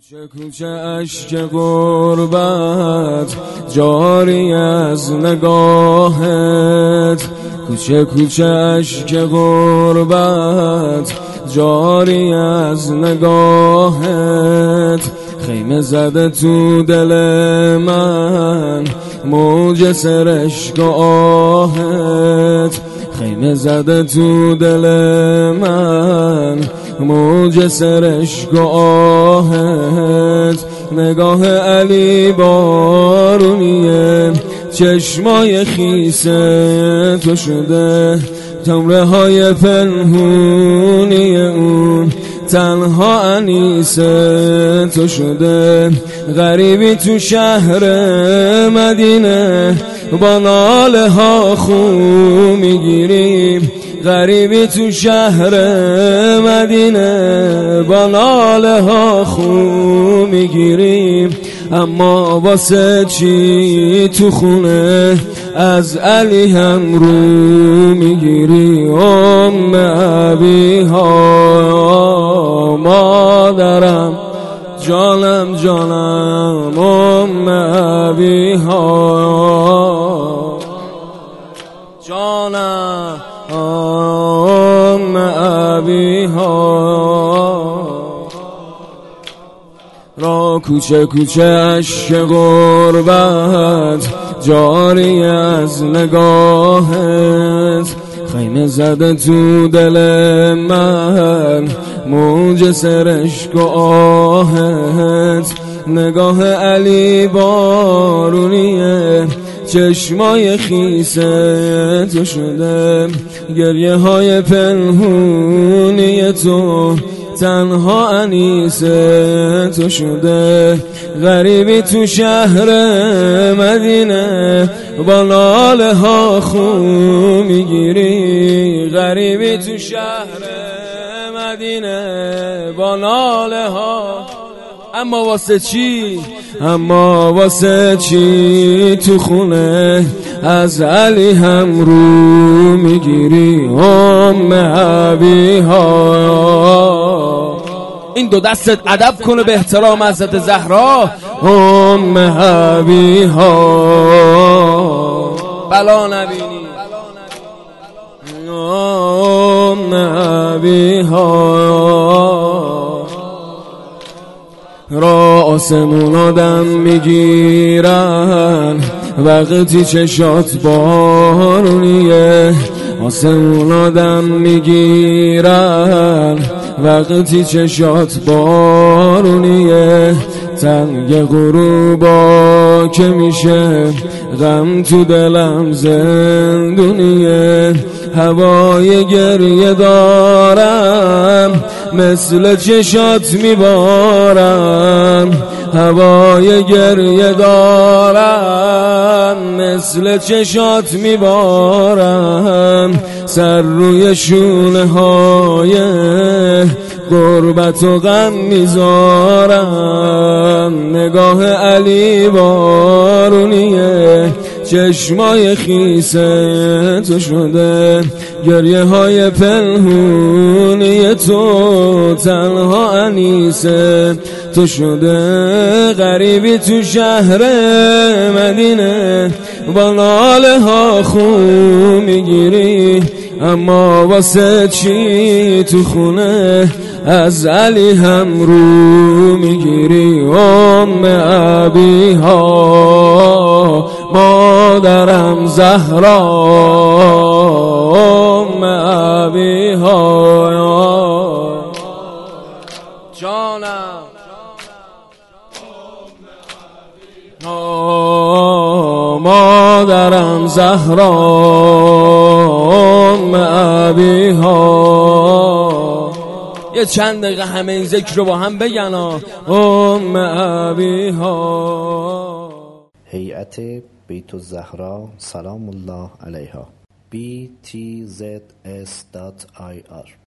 کوچه کوچه اشک غربت جاری از نگاهت. کوچه کوچه اشک غربت جاری از نگاهت. خیمه زده تو دل من موج سرشک آهت. خیمه زده تو دل من موج سرشک آهت نگاه علی بارونیه. چشمای خیسه تو شده. تمره های پنهونی اون تنها انیسه تو شده. غریبی تو شهر مدینه. با ناله ها خو می‌گیریم. غریبی تو شهر مدینه با ناله ها خو می‌گیریم. اما واسه چی تو خونه از علی هم رو می‌گیری ام عبی ها مادرم جانم جانم ام عبی ها جانم. ام عبی ها را کوچه کوچه عشق غربت جاری از نگاهت. خیمه زده تو دل من موج سرشک و آهت. نگاه علی بارونیه چشمای خیسه تو شده گریه های پنهونی تو تنها انیسه تو شده. غریبی تو شهر مدینه با ناله ها خو می‌گیری. غریبی تو شهر مدینه با ناله ها. اما واسه چی؟ اما واسه چی تو خونه از علی هم رو می‌گیری؟ ام عبی ها این دو دستت ادب کنه به احترام حضرت زهرا. ام عبی ها بلا نبینی. ام عبی ها آسمون آدم می‌گیرن. وقتی چشات بارونیه آسمون آدم می‌گیرن. وقتی چشات بارونیه تنگ غروبا که میشه غم تو دلم زندونیه. هوای گریه دارم مثل چشات میبارم. هوای گریه دارم مثل چشات میبارم. سر روی شونه های قربت و غم می‌ذارم. نگاه علی بارونیه چشمای خیسه تو شده. گریه های پنهونی تو تنها انیسه. تو شده غریبی تو شهر مدینه. با ناله ها خو می‌گیری اما واسه چی تو خونه؟ از علی هم رو می‌گیری. ام عبی ها مادرم زهرا. ام عبی ها مادرم زهرا ام عبی ها یه چند دقیقه همه این ذکر رو با هم بگن ام عبی ها هیئت بیت الزهرا سلام الله علیها. Btzs.ir